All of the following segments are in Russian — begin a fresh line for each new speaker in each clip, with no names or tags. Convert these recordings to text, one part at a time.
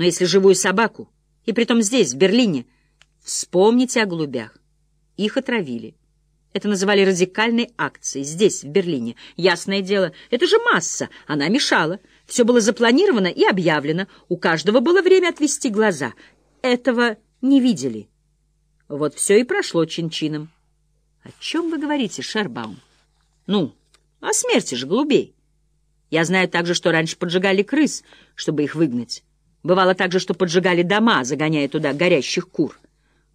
Но если живую собаку, и притом здесь, в Берлине, вспомните о голубях. Их отравили. Это называли радикальной акцией здесь, в Берлине. Ясное дело, это же масса, она мешала. Все было запланировано и объявлено. У каждого было время отвести глаза. Этого не видели. Вот все и прошло чин-чином. — О чем вы говорите, Шербаум? — Ну, о смерти же голубей. Я знаю также, что раньше поджигали крыс, чтобы их выгнать. Бывало также, что поджигали дома, загоняя туда горящих кур.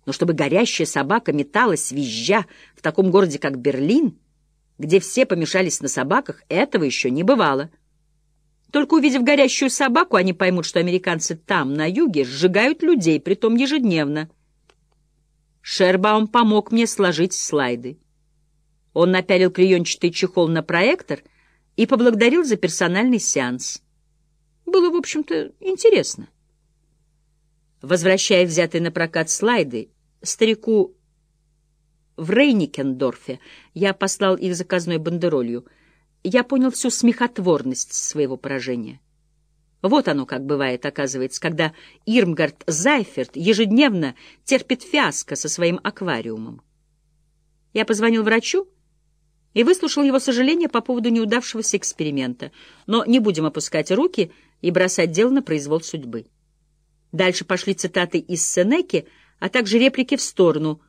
Но чтобы горящая собака металась, визжа, в таком городе, как Берлин, где все помешались на собаках, этого еще не бывало. Только увидев горящую собаку, они поймут, что американцы там, на юге, сжигают людей, притом ежедневно. Шербаум помог мне сложить слайды. Он напялил клеенчатый чехол на проектор и поблагодарил за персональный сеанс. Было, в общем-то, интересно. Возвращая взятые на прокат слайды, старику в Рейникендорфе я послал их заказной бандеролью. Я понял всю смехотворность своего поражения. Вот оно как бывает, оказывается, когда Ирмгард Зайферт ежедневно терпит фиаско со своим аквариумом. Я позвонил врачу и выслушал его сожаление по поводу неудавшегося эксперимента. Но не будем опускать руки и бросать дело на произвол судьбы. Дальше пошли цитаты из Сенеки, а также реплики в сторону.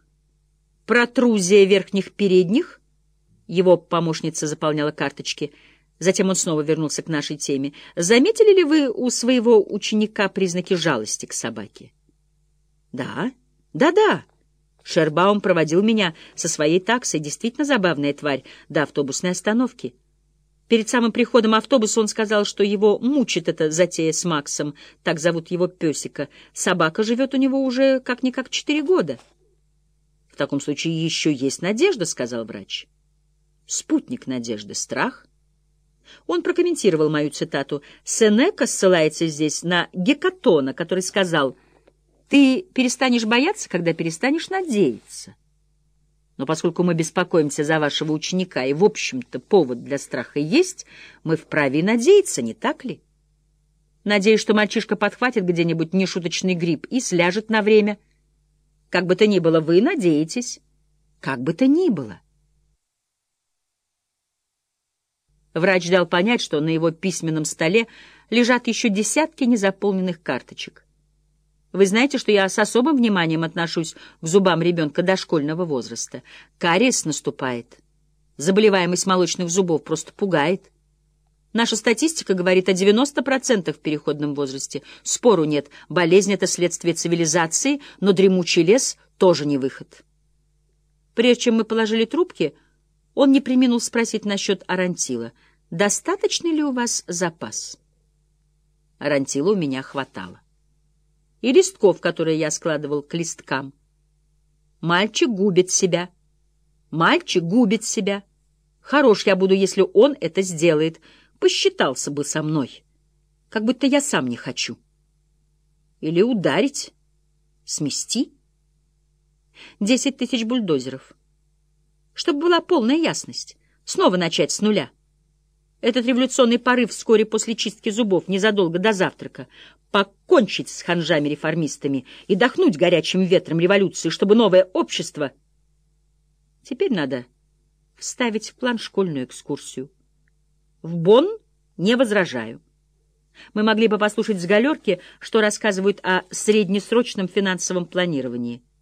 «Протрузия верхних передних» — его помощница заполняла карточки. Затем он снова вернулся к нашей теме. «Заметили ли вы у своего ученика признаки жалости к собаке?» «Да, да-да». Шербаум проводил меня со своей таксой, действительно забавная тварь, до автобусной остановки. Перед самым приходом автобуса он сказал, что его мучит эта затея с Максом, так зовут его песика. Собака живет у него уже как-никак четыре года. — В таком случае еще есть надежда, — сказал врач. — Спутник надежды — страх. Он прокомментировал мою цитату. Сенека ссылается здесь на Гекатона, который сказал, «Ты перестанешь бояться, когда перестанешь надеяться». Но поскольку мы беспокоимся за вашего ученика, и, в общем-то, повод для страха есть, мы вправе надеяться, не так ли? Надеюсь, что мальчишка подхватит где-нибудь нешуточный грипп и сляжет на время. Как бы то ни было, вы надеетесь. Как бы то ни было. Врач дал понять, что на его письменном столе лежат еще десятки незаполненных карточек. Вы знаете, что я с особым вниманием отношусь к зубам ребенка дошкольного возраста. Кариес наступает. Заболеваемость молочных зубов просто пугает. Наша статистика говорит о 90% в переходном возрасте. Спору нет, болезнь — это следствие цивилизации, но дремучий лес тоже не выход. Прежде чем мы положили трубки, он не приминул спросить насчет Арантила. «Достаточный ли у вас запас?» Арантила у меня хватало и листков, которые я складывал к листкам. Мальчик губит себя. Мальчик губит себя. Хорош я буду, если он это сделает. Посчитался бы со мной. Как будто я сам не хочу. Или ударить. Смести. Десять тысяч бульдозеров. Чтобы была полная ясность. Снова начать с нуля. Этот революционный порыв вскоре после чистки зубов, незадолго до завтрака, покончить с ханжами-реформистами и дохнуть горячим ветром революции, чтобы новое общество... Теперь надо вставить в план школьную экскурсию. В Бонн не возражаю. Мы могли бы послушать с галерки, что рассказывают о среднесрочном финансовом планировании —